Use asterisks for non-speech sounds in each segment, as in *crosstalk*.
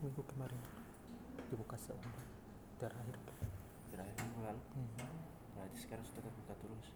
minggu kemarin. Dibuka seumur. Terakhir. Terakhir kan hmm. Ya, berarti sekarang sudah terbuka terus.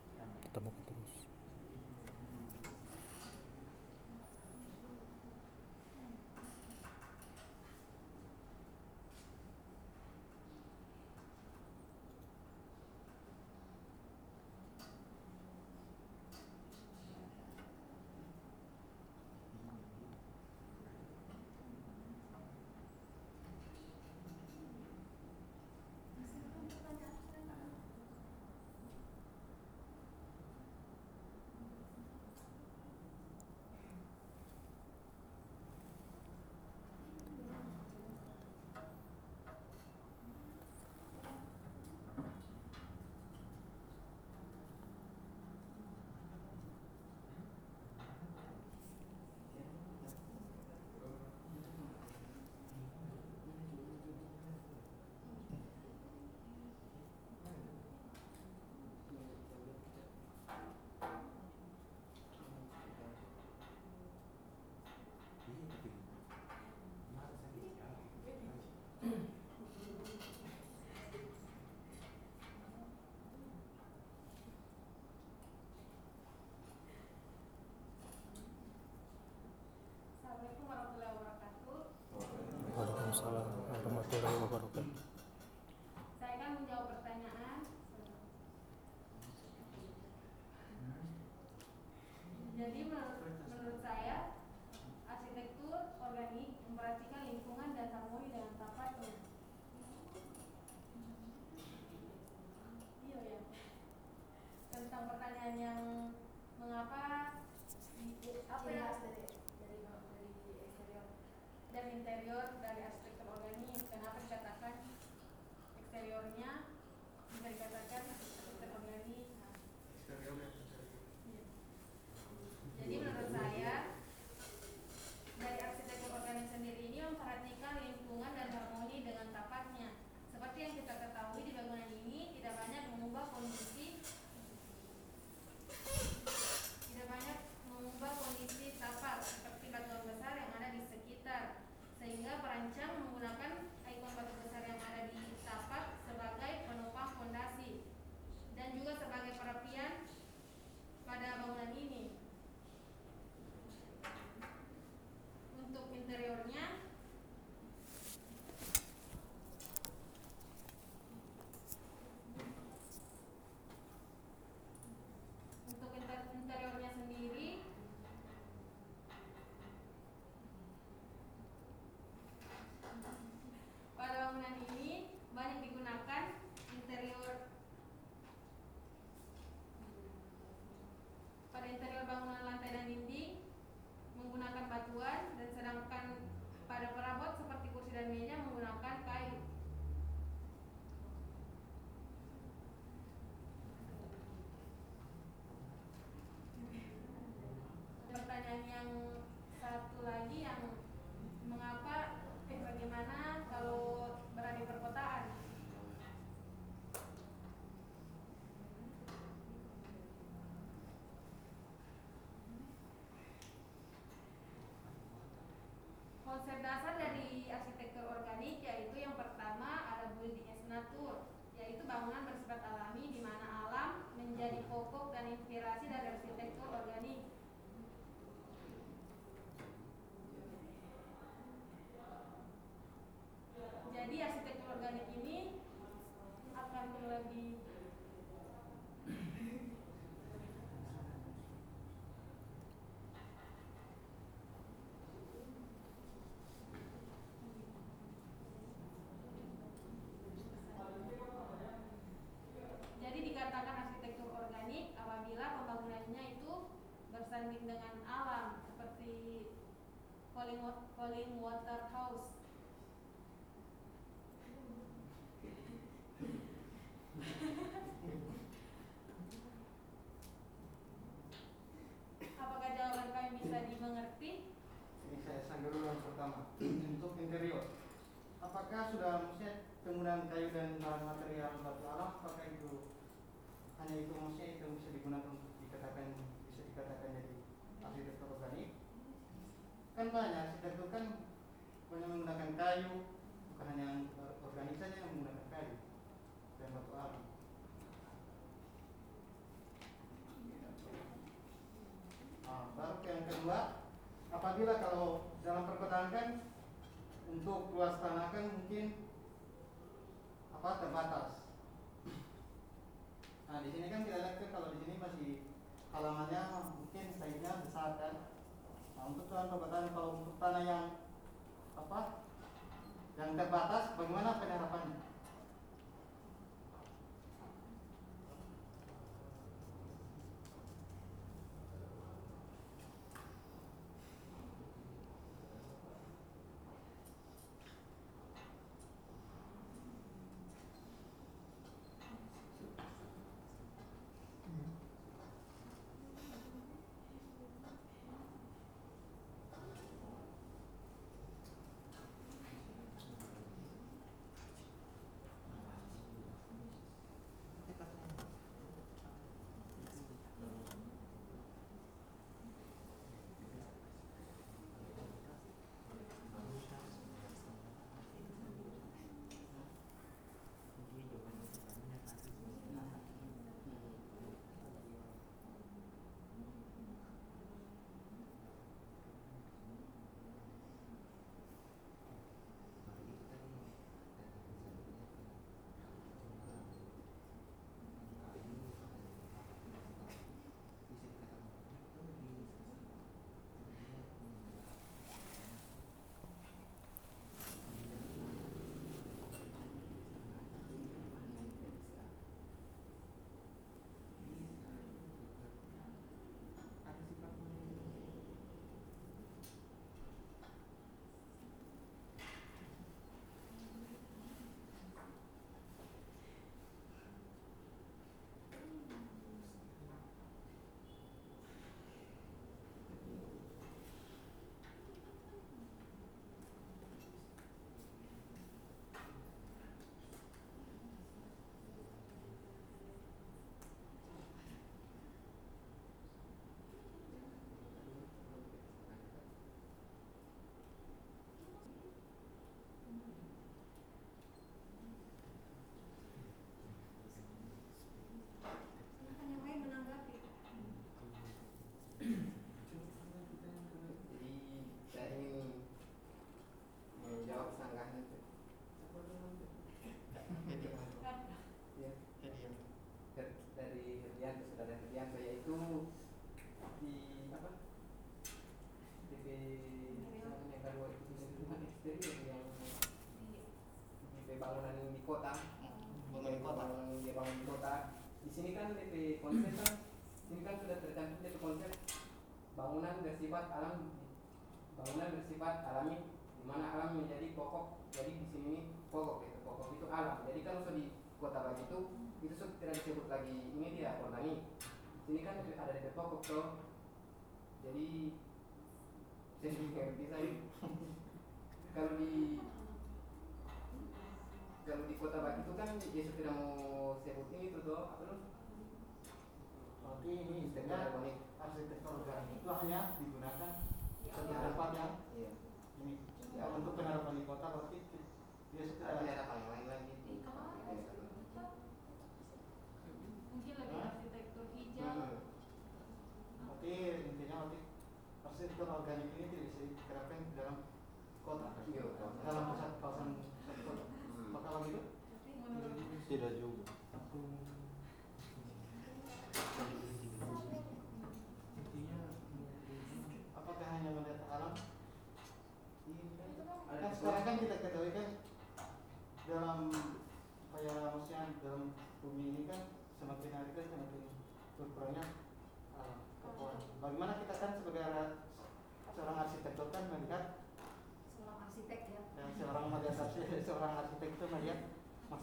Waalaikumsalam warahmatullahi wabarakatuh. Saya akan menjawab pertanyaan. Jadi menurut lagi yang mengapa eh bagaimana kalau berada di perkotaan? Konsep dasar dari arsitektur organik yaitu yang pertama ada building as natur yaitu bangunan bersifat alami di mana alam menjadi pokok dan inspirasi dari arsitektur de mungkin saiznya besar kan? Nah untuk tuan pembatasan kalau untuk tanah yang apa yang terbatas bagaimana penerapannya? kota lagi itu itu tidak disebut lagi ini dia Fortani sini kan ada di Depok so jadi jadi ngerti saya *laughs* kalau di kalau di kota lagi itu kan ya Yesus tidak mau sebut ini tuh toh. Apa tuh berarti ini istilahnya arsitektur negara itu hanya digunakan iya. satu tempat yang iya. ini. Ya, untuk penerapan di kota berarti dia sudah ada yang lain lagi.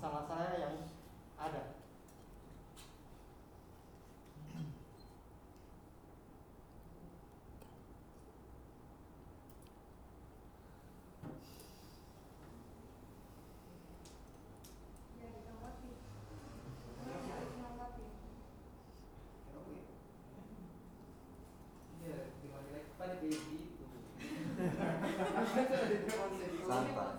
masalah saya yang ada. *laughs* Santai.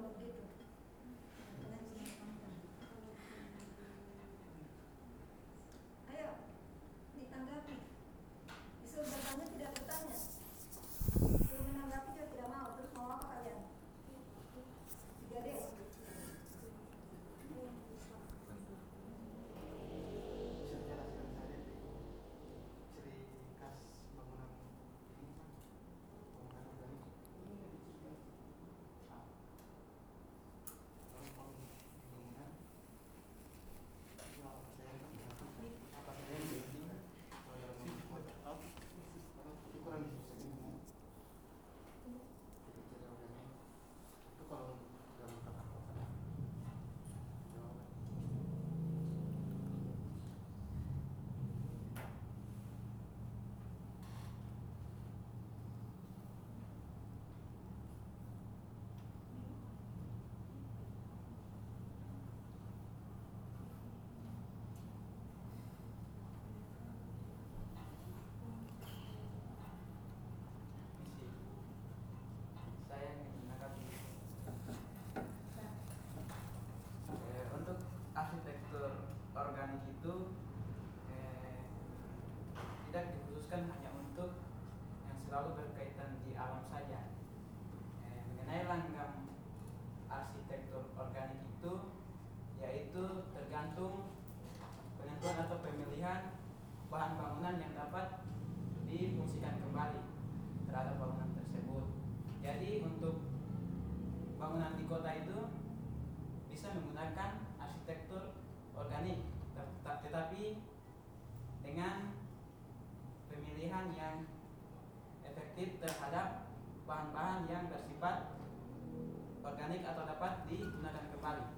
Gracias. Bahan-bahan yang bersifat organik atau dapat digunakan kembali.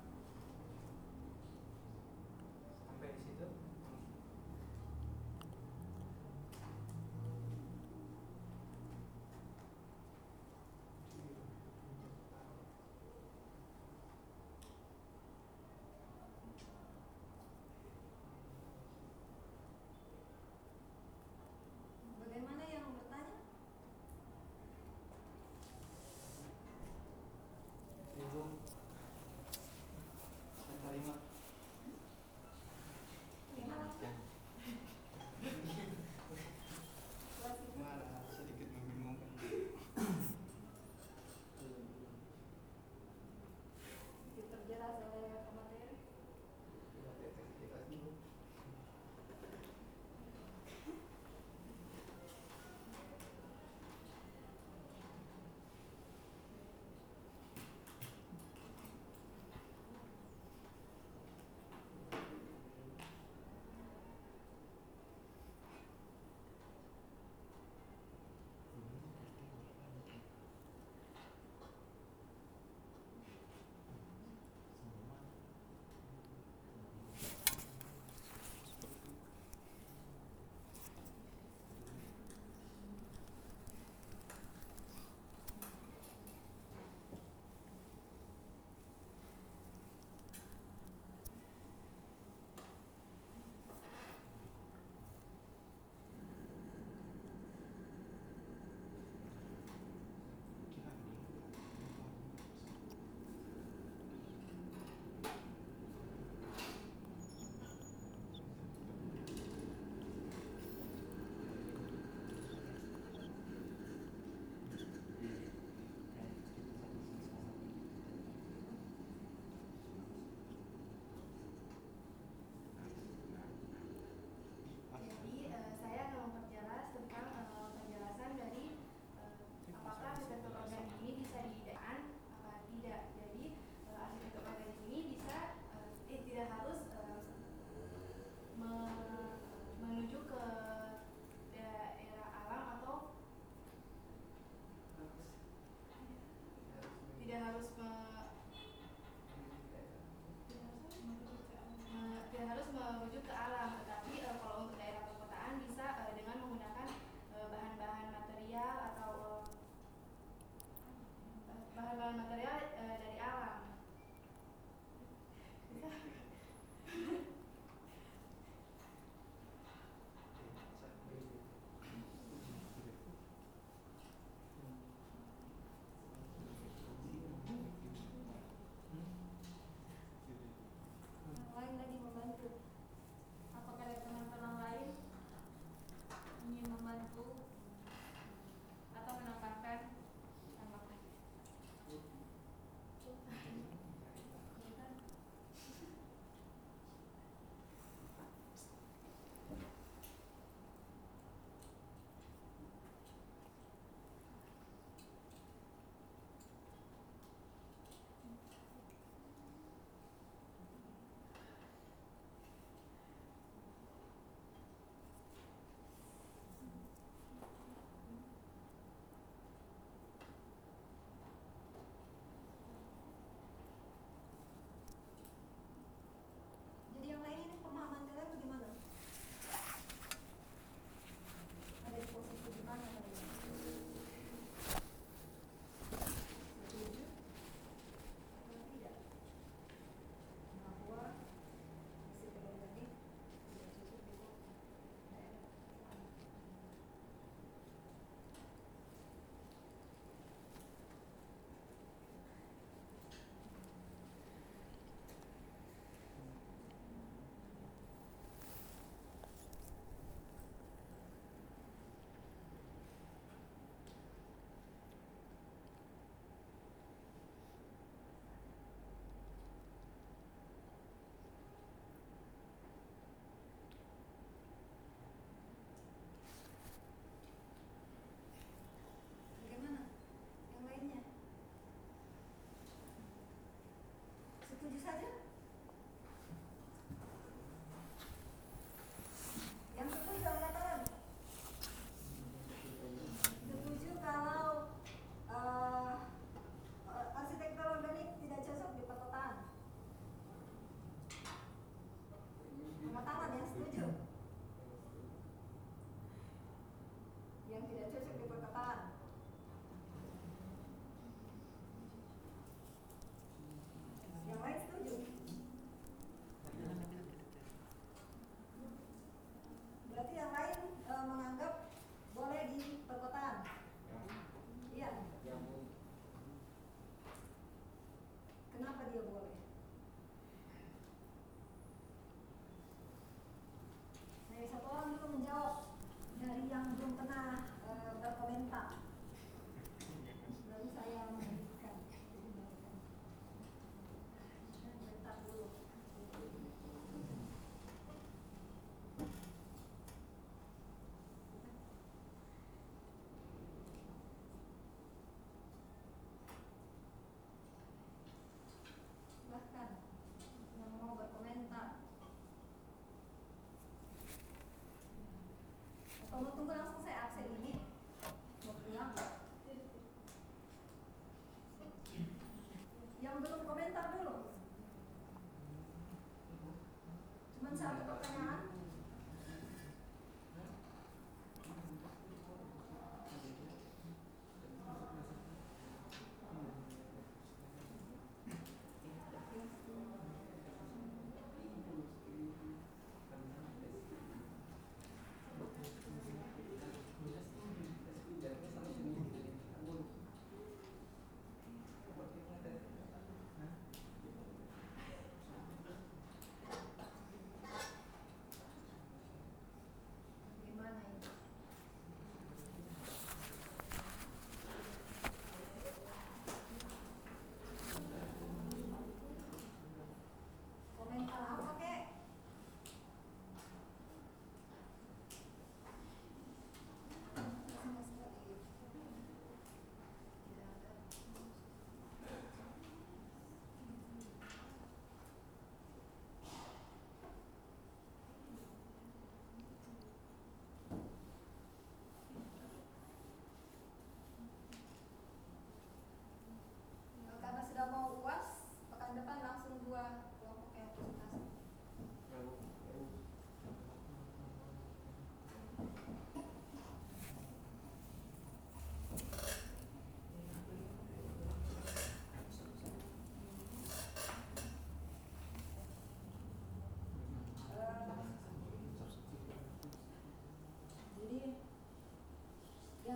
我们读过。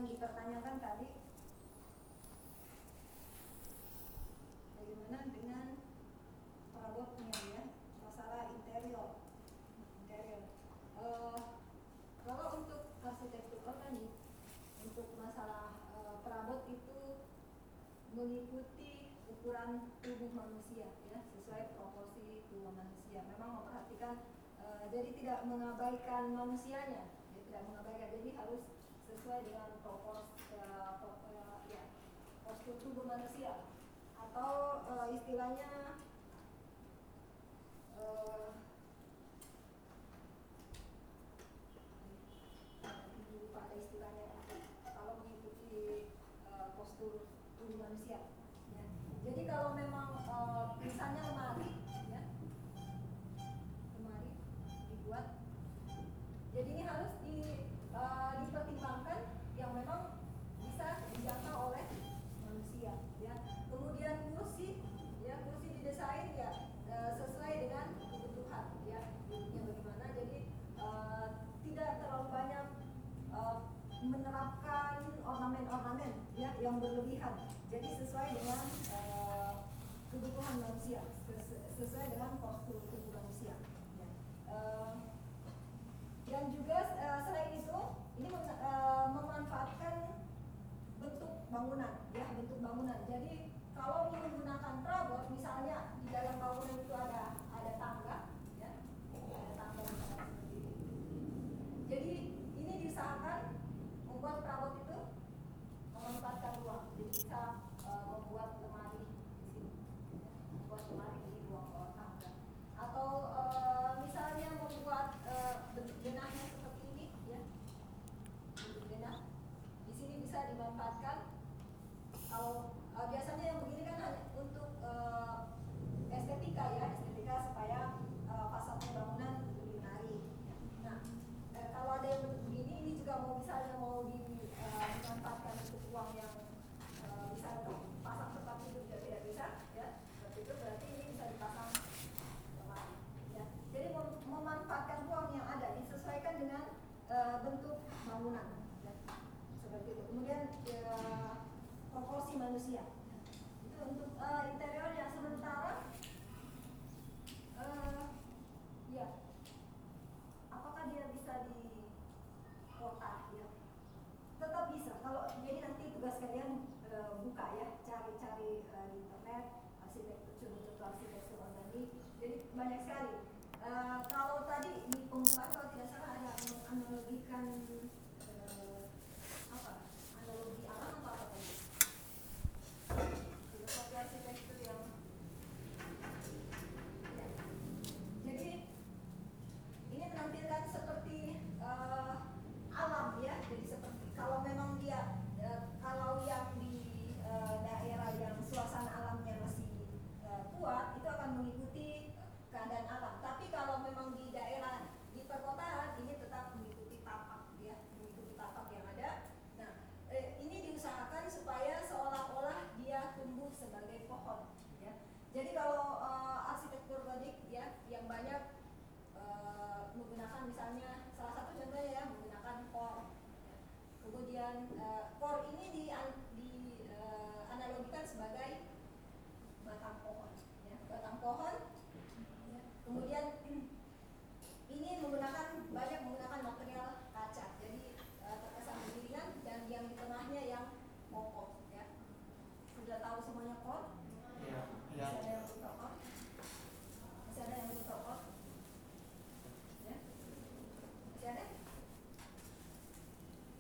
dipertanyakan tadi bagaimana dengan perabotnya ya masalah interior. Interior. Uh, kalau untuk arsitektur organik untuk masalah uh, perabot itu mengikuti ukuran tubuh manusia ya sesuai proporsi tubuh manusia. Memang memperhatikan uh, jadi tidak mengabaikan manusianya ya, tidak mengabaikan. Jadi harus sesuai dengan propos eh, eh, ya, postur tubuh manusia. Atau uh, istilahnya uh, yang berlebihan. Jadi sesuai dengan uh, kebutuhan manusia, sesuai dengan postur tubuh manusia. Uh, dan juga uh, selain itu, ini uh, memanfaatkan bentuk bangunan, ya bentuk bangunan. Jadi kalau menggunakan perabot, misalnya di dalam bangunan itu ada arsitek betul-betul arsitektur ini. Jadi banyak sekali. Uh, kalau tadi sebagai batang pohon. Ya, batang pohon. Ya. Kemudian ini menggunakan banyak menggunakan material kaca, jadi e, uh, terkesan berdirian dan yang di tengahnya yang kokoh. Ya. Sudah tahu semuanya kok? Iya. Ya. Masih ada yang belum kok? Masih ada yang belum kok? Ya. Masih ada?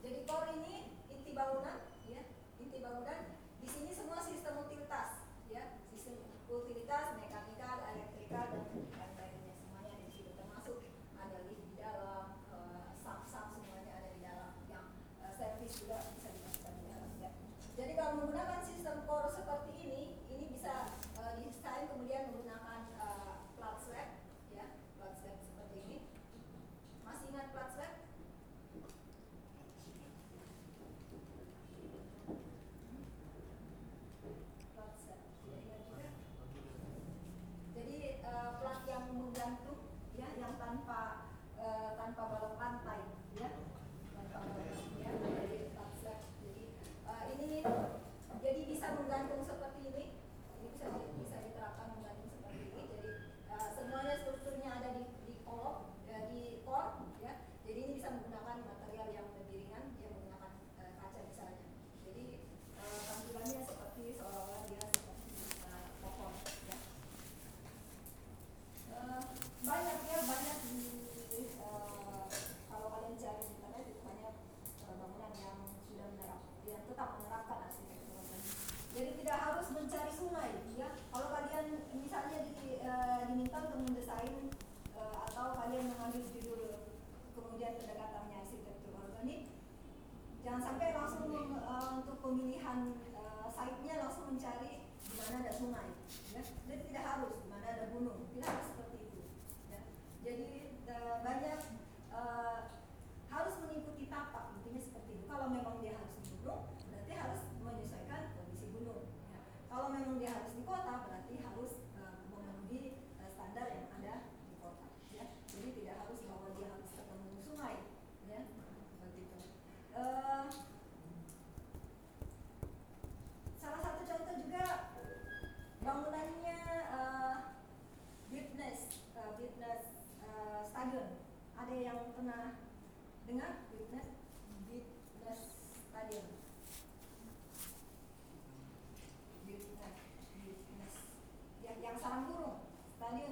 Jadi kor ini inti bangunan, ya, inti bangunan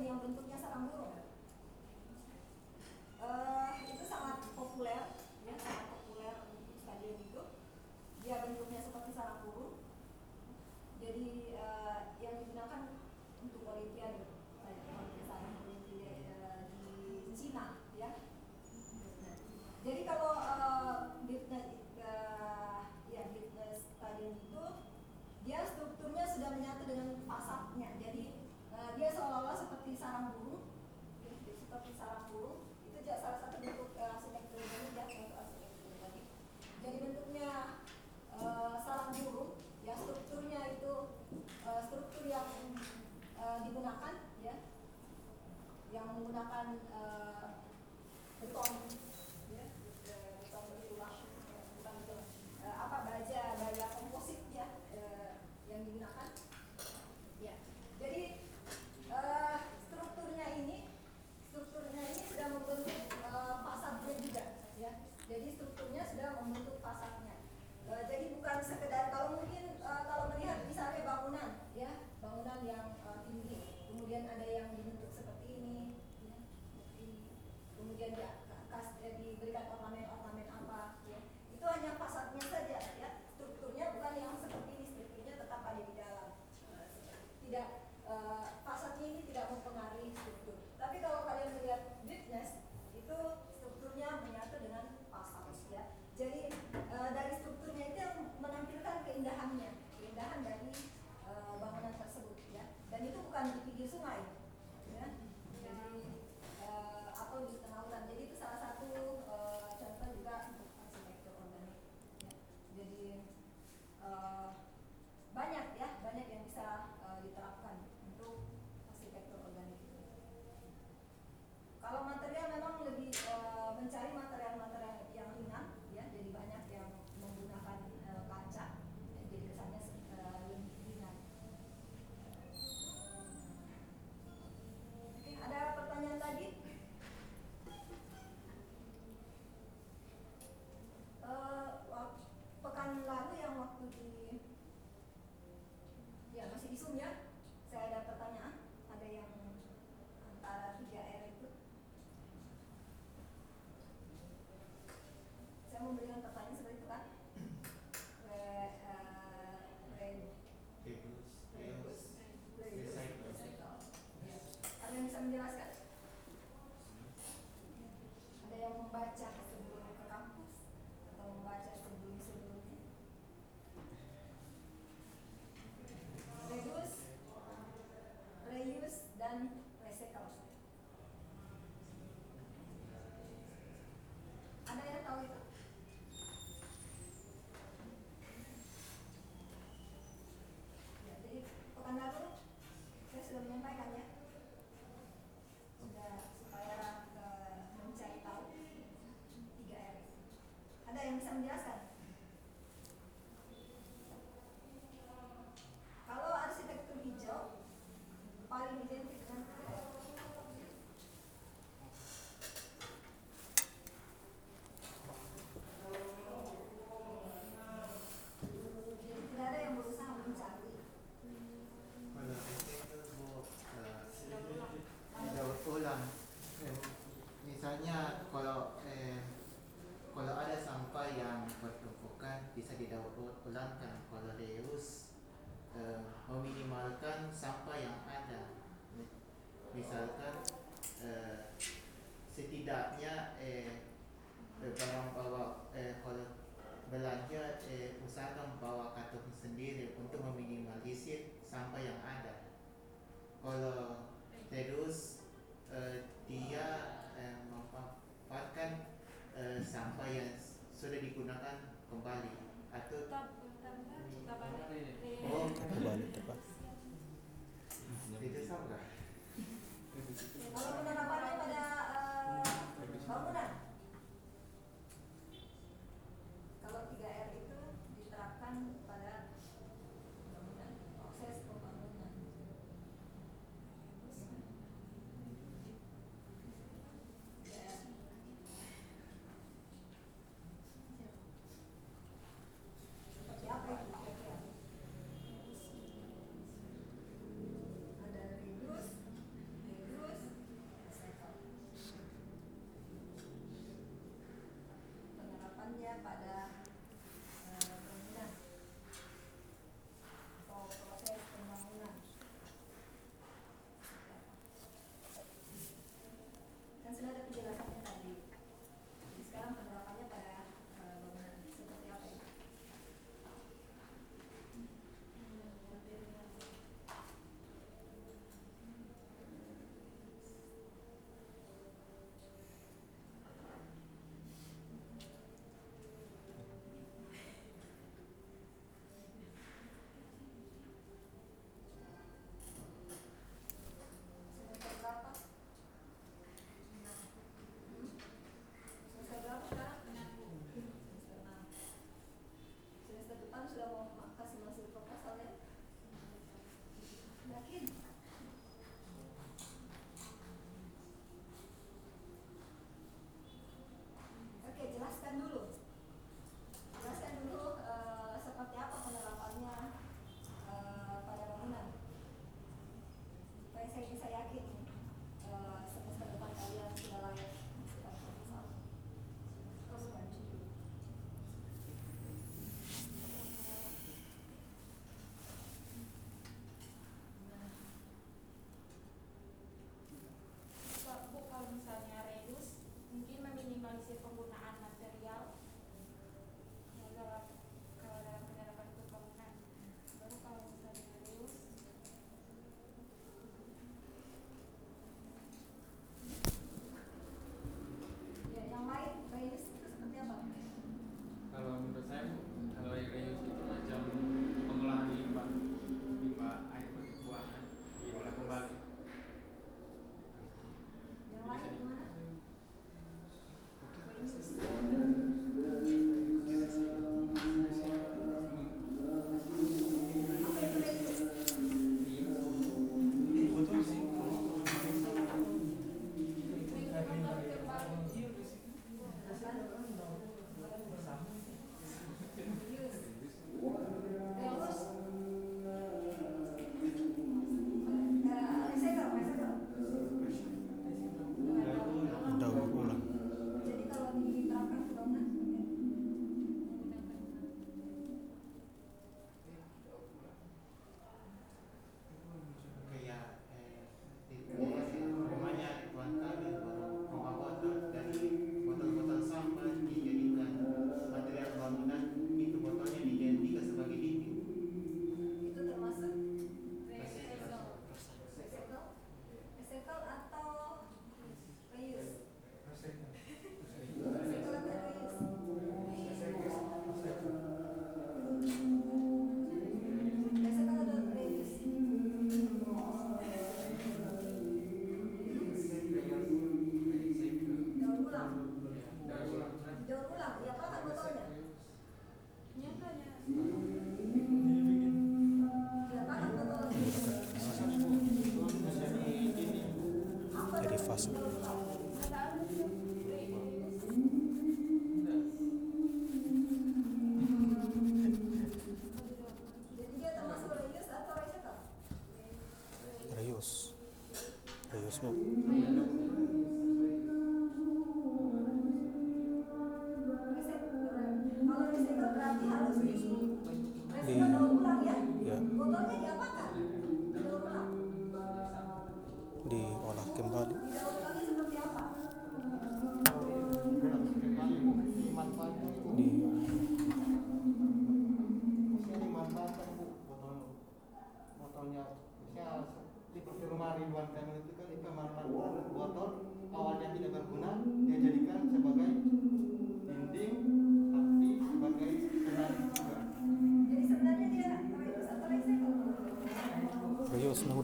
yang bentuknya sarang burung. Kan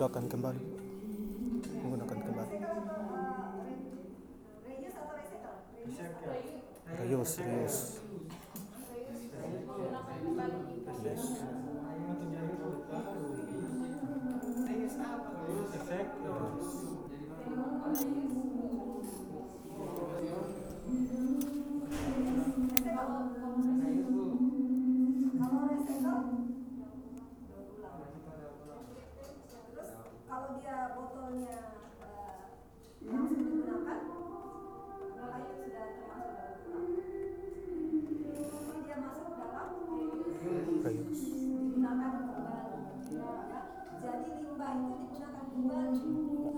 menggunakan kembali. Menggunakan kembali. Rayos, Rayos. to love.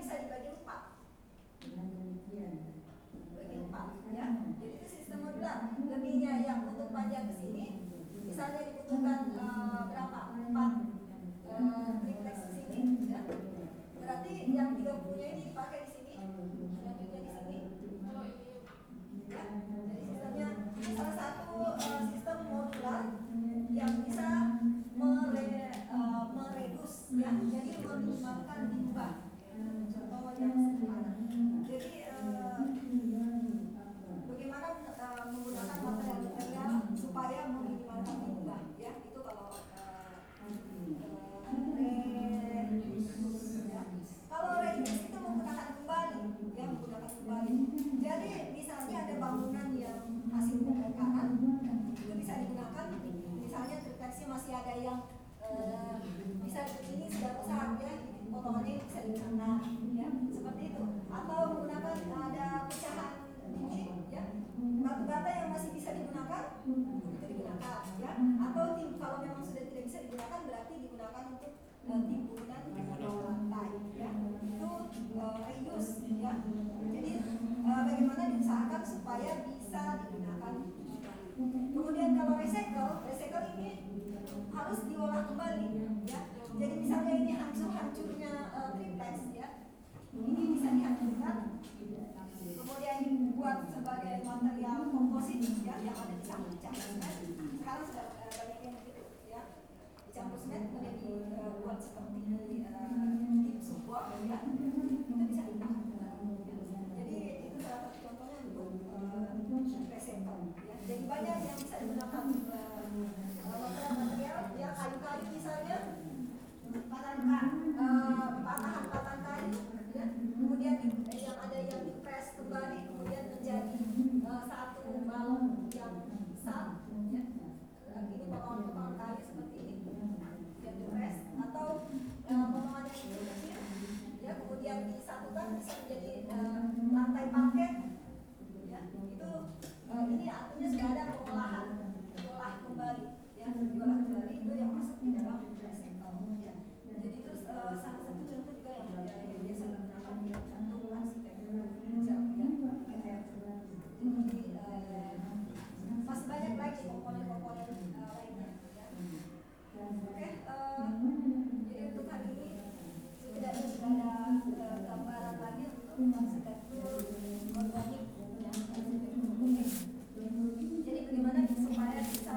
bisa dibagi empat. Bagi empat, ya. Jadi itu sistem modular. Lebihnya yang untuk pajak ke sini, misalnya dibutuhkan uh, berapa? Empat uh, di sini, ya. Berarti yang tiga nya ini dipakai di sini, selanjutnya di sini. Ya. Jadi sistemnya ini salah satu uh, sistem modular yang bisa mere, uh, meredus, ya. Jadi meminimalkan limbah. 嗯就是 batu bata yang masih bisa digunakan itu digunakan ya. Hmm. Atau tim, kalau memang sudah tidak bisa digunakan berarti digunakan untuk uh, timbunan lantai ya. Itu uh, reuse ya. Jadi uh, bagaimana diusahakan supaya bisa digunakan kemudian kalau recycle recycle ini harus diolah kembali ya. Jadi misalnya ini hancur hancurnya uh, triplex ya. Ini bisa dihancurkan kemudian dibuat sebagai material komposit ya yang ada di samping campur semen. Sekarang sudah eh, banyak yang begitu ya. Dicampur semen kemudian dibuat seperti eh, tip support yang besar ya Eh, ini potongan-potongan kayu seperti ini yang di press atau eh, potongan yang kecil ya kemudian disatukan bisa menjadi eh, lantai parket ya itu eh, ini artinya sudah ada pengolahan diolah kembali ya diolah kembali itu yang masuk di dalam press ya jadi itu eh, sangat masih banyak lagi komponen-komponen uh, lainnya. Ya. Oke, okay, uh, jadi untuk hari ini setidaknya sudah ada uh, gambaran lagi untuk arsitektur organik ya, arsitektur. Jadi bagaimana supaya bisa